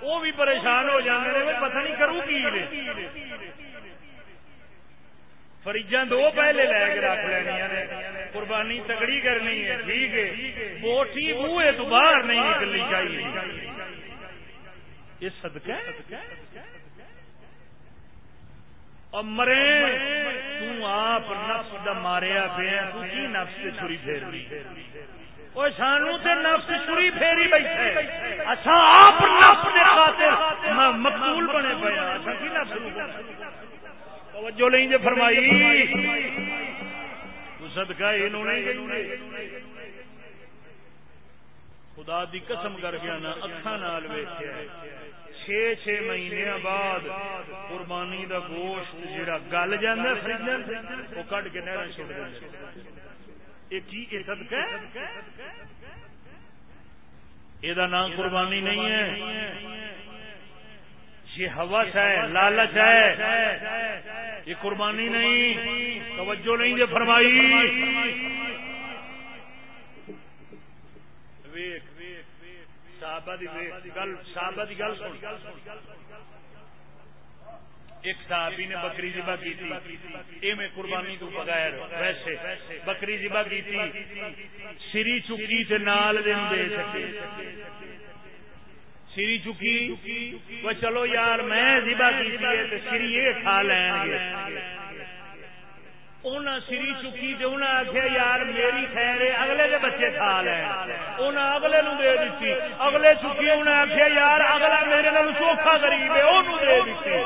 وہ بھی پریشان ہو جاتے ہیں پتہ نہیں کروں کی فریجاں دو پہلے لے کے رکھ لینی قربانی تگڑی کرنی ہے، ٹھیک ہے۔ بوٹی منہ تو باہر نہیں نکلنی چاہیے۔ یہ صدقہ اور مرے آپ نفس دا ماریا پیا کی نفس سے چھری پھیرنی؟ وہ سانو تے نفس چھری پھیری بیٹھے۔ اچھا آپ نفس دے خاطر مقبول بنے پے اچھا کی نفس توجہ نہیں جے فرمائی۔ صدقہ انہوں نے خدا دی قسم کر گیا نا اکھا نال ویکھیا چھ چھ مہینے بعد قربانی دا گوشت جڑا گل جانا فریج وہ کٹ کے نہر چھوڑ دیں یہ کی صدقہ یہ نام قربانی نہیں ہے۔ یہ ہوس ہے لالچ ہے۔ یہ قربانی نہیں، توجہ نہیں جو فرمائی۔ ایک صحابی نے بکری ذبح کی تھی اے میں قربانی تو بغیر، ویسے بکری ذبح کی تھی سری چکی سے نال دن دے سکے۔ سری چکی۔ وہ چلو یار، میں زبا کی سری یہ کھا لین گے۔ سری چکی آخیا یار میری خیر اگلے دے بچے کھا لین۔ اگلے نو دے دیتی اگلے چکی انہیں آخیا یار اگلا میرے نال چوکھا غریب ہے وہ دے دیتی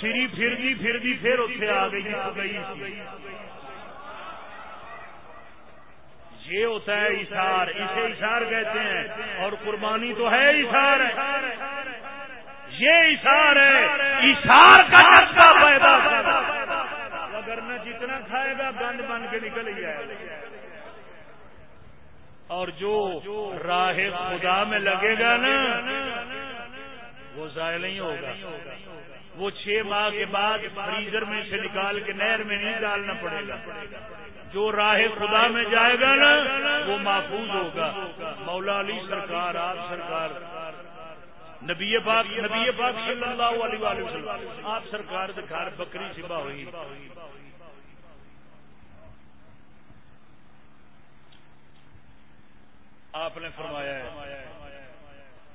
سری پھر پھر پھر اتنے آ گئی گئی یہ ہوتا ہے اشار اسے اشار کہتے ہیں اور قربانی تو ہے اشار یہ اشار ہے اشار کا پیدا اگر نہ جتنا کھائے گا گند بن کے نکل ہی اور جو راہ خدا میں لگے گا نا وہ ضائع نہیں ہوگا۔ وہ چھ ماہ کے بعد فریزر میں سے نکال کے نہر میں نہیں ڈالنا پڑے گا۔ جو راہ خدا میں جائے گا نا، وہ محفوظ ہوگا۔ مولا علی سرکار، آپ سرکار۔ نبی پاک نبی پاک صلی اللہ علیہ وآلہ وسلم۔ آپ سرکار دکھار بکری سبا ہوئی۔ آپ نے فرمایا ہے،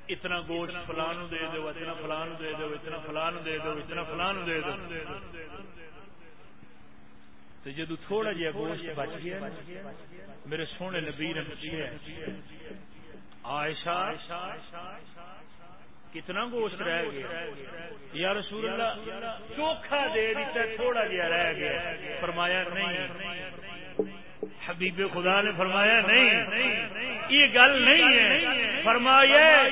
اتنا گوشت فلان دے دو، اتنا فلان دے دو، اتنا فلان دے دو، اتنا فلان دے دو۔ تو جدو تھوڑا جہا گوشت بچ گیا میرے سونے نبی نے پوچھا، عائشہ، کتنا گوشت رہ گیا؟ یا رسول اللہ، چوکھا دے دیتا، تھوڑا جہا رہ گیا۔ فرمایا نہیں۔ حبیب خدا نے فرمایا نہیں۔ یہ گل نہیں ہے۔ فرمایا،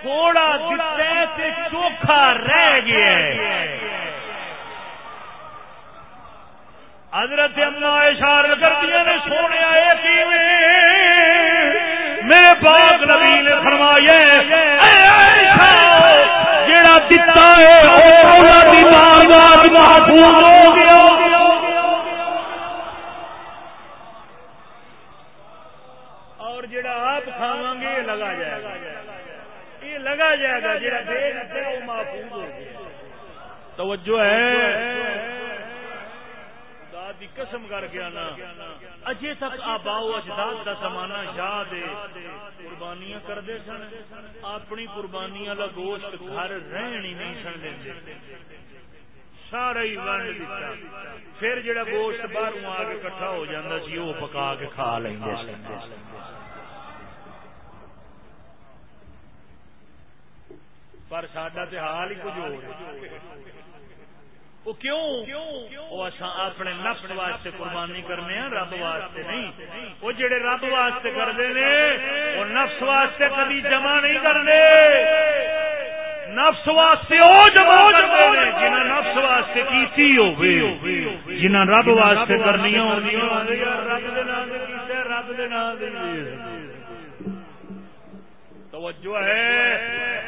تھوڑا دیتا چوکھا رہ گیا۔ حضرت اما اشار کر دیا نے سونے میرے پاک نبی نے فرمایا جڑا دتا ہے محفوظ ہو گیا۔ اور جڑا آپ کھاوا گے لگا جائے گا۔ یہ لگا جائے گا جڑا دے دیتا ہے، وہ محفوظ ہو گیا۔ توجہ ہے۔ قسم کر کے آنا۔ اجے تک آباؤ اجداد کا زمانہ یاد ہے۔ قربانیاں کرتے سن۔ اپنی قربانی والا گوشت گھر رہن ہی نہیں سن دے سارا ہی ونڈ دیتا۔ پھر جڑا گوشت باہر آ کے کٹھا ہو جاتا سی، وہ پکا کے کھا لیں پر سڈا تو حال ہی کچھ ہو وہ کیوں؟ اپنے نفس واسطے قربانی کرنے ہیں، رب واسطے نہیں۔ وہ جڑے رب واسطے کرتے ہیں، وہ نفس واسطے کبھی جمع نہیں کرتے۔ نفس واسطے وہ جمع کرتے ہیں جنہیں نفس واسطے کیتی ہوگی جنہیں رب واسطے کرنی رب توجہ ہے۔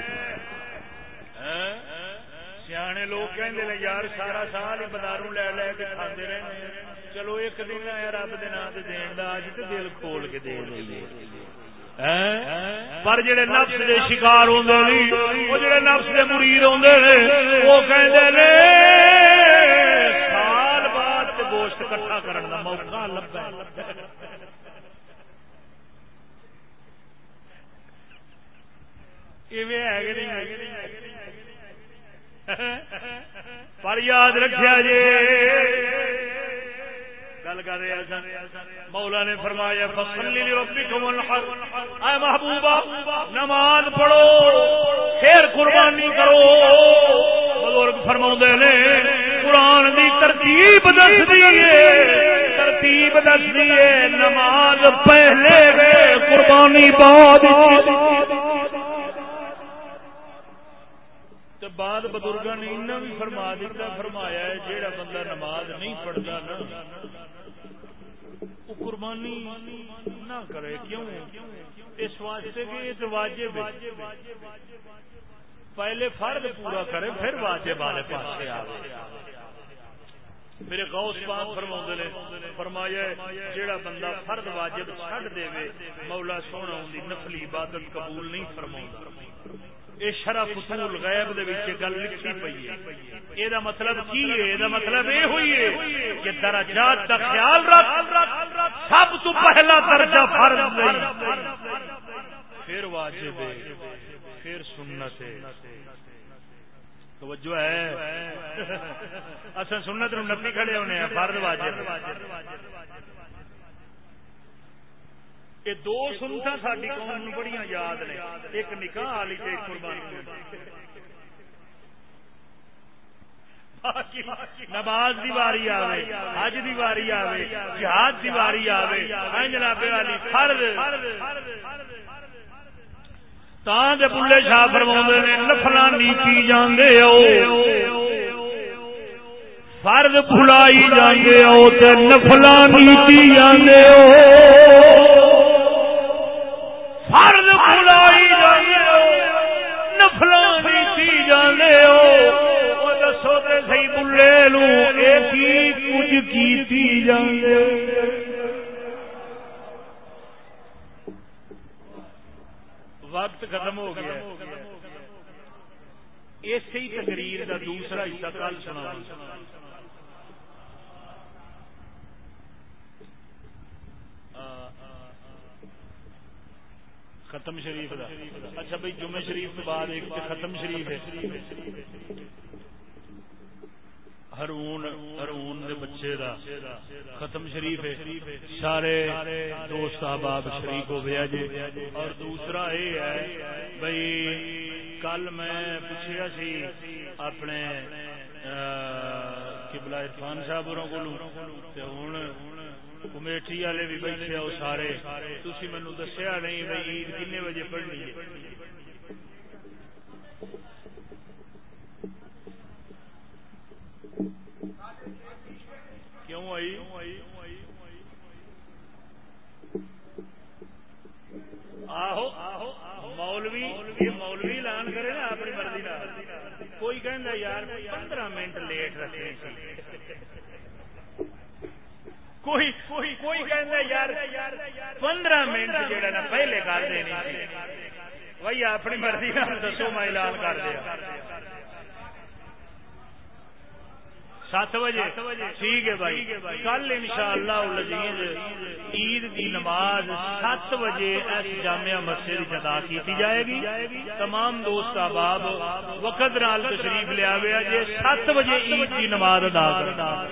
سیانے لوگ کہندے کہ یار، سارا سال ہی بازاروں لے لے کے کھانے رہے چلو، ایک دن آیا رب دن دین کا اج تو دل کھول کے دے دئیے ہاں؟ پر جڑے نفس دے شکار ہوندے نہیں وہ جڑے نفس دے مرید ہوندے نے، وہ کہندے نے، سال بعد گوشت کٹھا کرن دا موقع لبا پر یاد رکھا جی۔ گل کر رہے مولا نے فرمایا اے محبوبہ، نماز پڑھو، پھر قربانی کرو۔ بزرگ فرما نے، قرآن کی ترتیب دس دیے ترتیب دس دیے نماز پہلے قربانی بعد تو بعد بزرگ نے بھی فرما دیتا، فرمایا ہے جیڑا بندہ نماز نہیں پڑھتا نا قربانی نہ کرے، کیوں؟ اس واسطے کہ یہ واجب پہلے فرد پورا کرے، پھر واجب والے پاس میرے غوث پاک فرما نے، فرمایا جیڑا بندہ فرد واجب چھڑ دے مولا سونا نفلی عبادت قبول نہیں فرما یہ شرف فصول غیب دے وچ گل لکھی پی ہے۔ یہ مطلب کی ہے؟ یہ مطلب یہ ہوئی ہے کہ درجات کا خیال رکھ۔ سب تو پہلا درجہ فرض نہیں۔ پھر واجب ہے۔ پھر سنت ہے۔ توجہ ہے۔ اصل سنت نو نفی کھڑے ہونے ہیں۔ فرض واجب یہ دو سنتا ساری قوم بڑی یاد نے، ایک نکاح والی ایک قربانی نماز دی واری آوے، حج دی واری آوے، جہاد دی واری آوے جناب والی فرض۔ تاں دے بلے شاہ فرماوندے نے نفلاں نیتی جاندے او فرض بھلائی جاندے او تے نفلاں نیتی جاندے او ہو دسو تے بلے لو کچھ کیتی وقت ختم ہو گیا اسی تقریر کا دوسرا حصہ کل سنا ختم شریف دا۔ اچھا بھائی، جمعہ شریف تو بعد ایک ختم شریف ہے۔ ہرون ہرون دے بچے دا ختم شریف ہے۔ سارے دوست احباب شریف ہو گیا جی۔ اور دوسرا یہ ہے، بھائی، کل میں پوچھا سی اپنے قبلہ عرفان صاحب کو ہوں کمیٹی والے بھی بیٹھے ہو سارے تھی مینو دسیا نہیں بھائی عید کن بجے پڑھنی ہے کیوں آئی آہو مولوی یہ مولوی اعلان کرے نا اپنی مرضی کوئی کہ یار پندرہ منٹ لیٹ رکھے کوئی کوئی کوئی یار، پندرہ منٹ جہاں نا پہلے کر دینی بھائی اپنی مرضی دسو میں اعلان کر دیا۔ سات بجے۔ ٹھیک ہے بھائی۔ کل ان شاء اللہ عید کی نماز سات بجے اس جامعہ مسجد ادا کی جائے گی۔ تمام دوست احباب، وقت نال تشریف لیا گیا جی سات بجے عید کی نماز ادا